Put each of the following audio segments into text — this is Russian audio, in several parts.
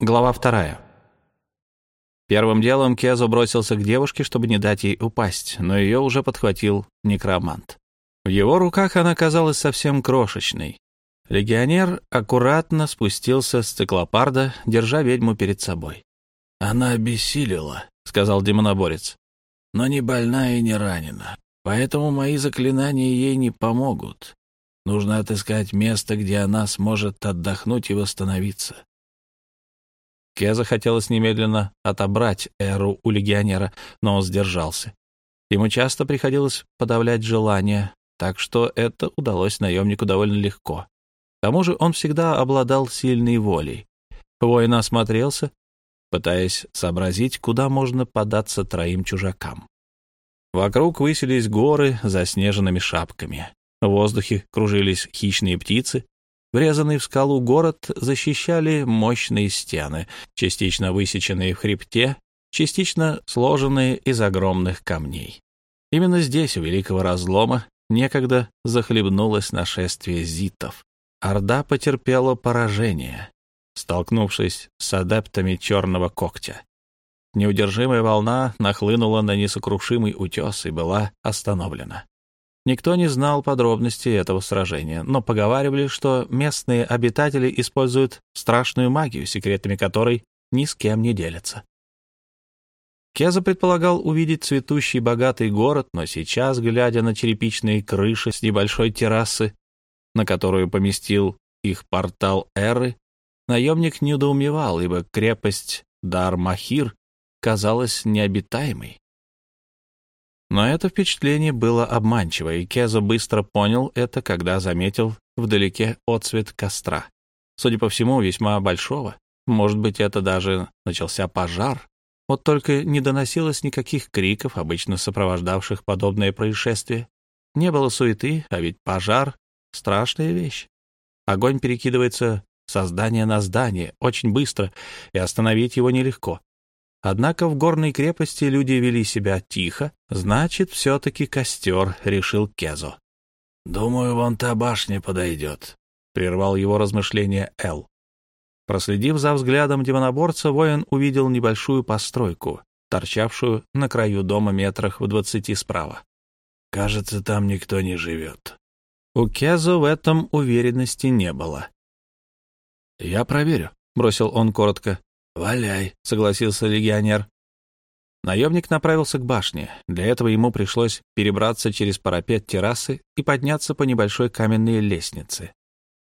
Глава вторая. Первым делом Кезо бросился к девушке, чтобы не дать ей упасть, но ее уже подхватил некромант. В его руках она казалась совсем крошечной. Легионер аккуратно спустился с циклопарда, держа ведьму перед собой. «Она обессилила», — сказал демоноборец, — «но не больна и не ранена, поэтому мои заклинания ей не помогут. Нужно отыскать место, где она сможет отдохнуть и восстановиться. Кеза хотелось немедленно отобрать Эру у легионера, но он сдержался. Ему часто приходилось подавлять желание, так что это удалось наемнику довольно легко. К тому же он всегда обладал сильной волей. Воин осмотрелся, пытаясь сообразить, куда можно податься троим чужакам. Вокруг высились горы за снежными шапками. В воздухе кружились хищные птицы, Врезанный в скалу город защищали мощные стены, частично высеченные в хребте, частично сложенные из огромных камней. Именно здесь, у Великого Разлома, некогда захлебнулось нашествие зитов. Орда потерпела поражение, столкнувшись с адептами Черного Когтя. Неудержимая волна нахлынула на несокрушимый утес и была остановлена. Никто не знал подробностей этого сражения, но поговаривали, что местные обитатели используют страшную магию, секретами которой ни с кем не делятся. Кеза предполагал увидеть цветущий богатый город, но сейчас, глядя на черепичные крыши с небольшой террасы, на которую поместил их портал Эры, наемник недоумевал, ибо крепость Дар-Махир казалась необитаемой. Но это впечатление было обманчиво, и Кезо быстро понял это, когда заметил вдалеке отцвет костра. Судя по всему, весьма большого. Может быть, это даже начался пожар. Вот только не доносилось никаких криков, обычно сопровождавших подобное происшествие. Не было суеты, а ведь пожар — страшная вещь. Огонь перекидывается со здания на здание очень быстро, и остановить его нелегко. Однако в горной крепости люди вели себя тихо, значит, все-таки костер, — решил Кезо. — Думаю, вон та башня подойдет, — прервал его размышления Эл. Проследив за взглядом демоноборца, воин увидел небольшую постройку, торчавшую на краю дома метрах в двадцати справа. «Кажется, там никто не живет». У Кезо в этом уверенности не было. «Я проверю», — бросил он коротко. «Валяй», — согласился легионер. Наемник направился к башне. Для этого ему пришлось перебраться через парапет террасы и подняться по небольшой каменной лестнице.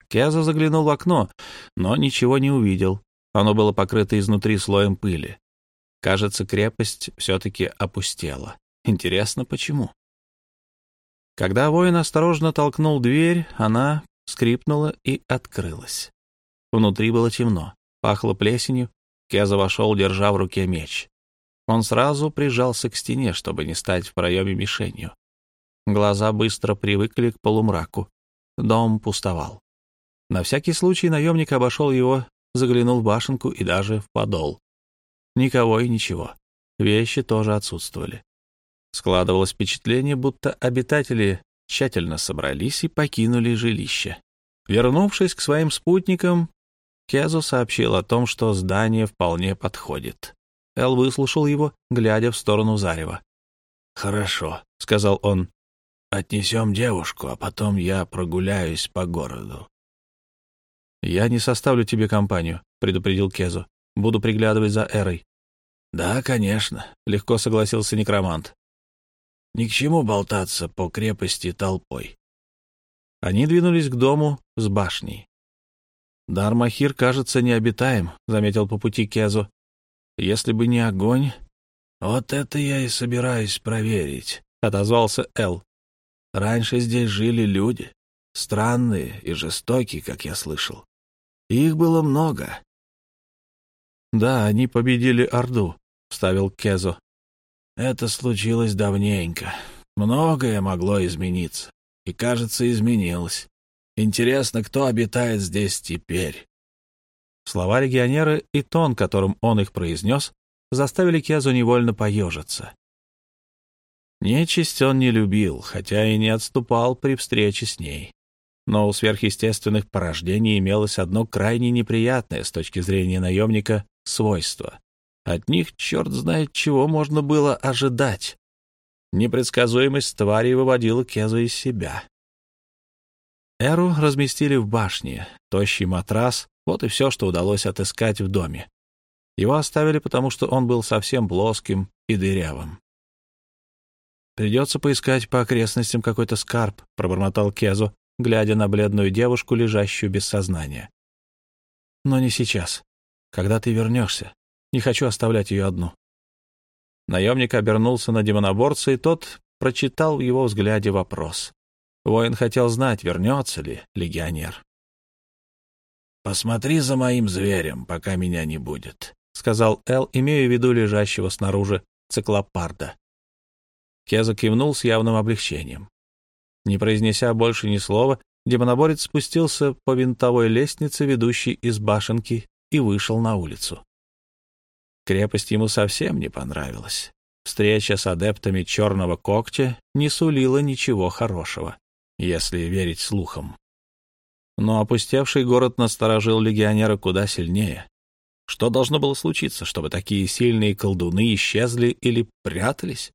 Кеза заглянул в окно, но ничего не увидел. Оно было покрыто изнутри слоем пыли. Кажется, крепость все-таки опустела. Интересно, почему? Когда воин осторожно толкнул дверь, она скрипнула и открылась. Внутри было темно, пахло плесенью, Кеза вошел, держа в руке меч. Он сразу прижался к стене, чтобы не стать в проеме мишенью. Глаза быстро привыкли к полумраку. Дом пустовал. На всякий случай наемник обошел его, заглянул в башенку и даже в подол. Никого и ничего. Вещи тоже отсутствовали. Складывалось впечатление, будто обитатели тщательно собрались и покинули жилище. Вернувшись к своим спутникам, Кезу сообщил о том, что здание вполне подходит. Эл выслушал его, глядя в сторону зарева. «Хорошо», — сказал он. «Отнесем девушку, а потом я прогуляюсь по городу». «Я не составлю тебе компанию», — предупредил Кезу. «Буду приглядывать за Эрой». «Да, конечно», — легко согласился некромант. «Ни к чему болтаться по крепости толпой». Они двинулись к дому с башней. «Дармахир кажется необитаем», — заметил по пути Кезу. «Если бы не огонь...» «Вот это я и собираюсь проверить», — отозвался Эл. «Раньше здесь жили люди, странные и жестокие, как я слышал. Их было много». «Да, они победили Орду», — вставил Кезо. «Это случилось давненько. Многое могло измениться. И, кажется, изменилось. Интересно, кто обитает здесь теперь?» Слова легионера и тон, которым он их произнес, заставили Кезу невольно поежиться. Нечисть он не любил, хотя и не отступал при встрече с ней. Но у сверхъестественных порождений имелось одно крайне неприятное с точки зрения наемника свойство. От них черт знает чего можно было ожидать. Непредсказуемость твари выводила Кезу из себя. Эру разместили в башне, тощий матрас — вот и все, что удалось отыскать в доме. Его оставили, потому что он был совсем плоским и дырявым. «Придется поискать по окрестностям какой-то скарб», — пробормотал Кезу, глядя на бледную девушку, лежащую без сознания. «Но не сейчас. Когда ты вернешься. Не хочу оставлять ее одну». Наемник обернулся на демоноборца, и тот прочитал в его взгляде вопрос. Воин хотел знать, вернется ли легионер. «Посмотри за моим зверем, пока меня не будет», — сказал Эл, имея в виду лежащего снаружи циклопарда. Кеза кивнул с явным облегчением. Не произнеся больше ни слова, демоноборец спустился по винтовой лестнице, ведущей из башенки, и вышел на улицу. Крепость ему совсем не понравилась. Встреча с адептами черного когтя не сулила ничего хорошего, если верить слухам. Но опустевший город насторожил легионера куда сильнее. Что должно было случиться, чтобы такие сильные колдуны исчезли или прятались?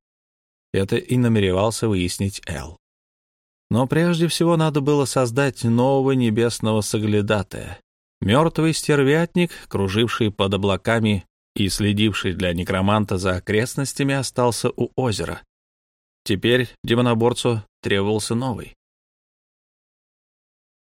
Это и намеревался выяснить Эл. Но прежде всего надо было создать нового небесного соглядатая. Мертвый стервятник, круживший под облаками и следивший для некроманта за окрестностями, остался у озера. Теперь демоноборцу требовался новый.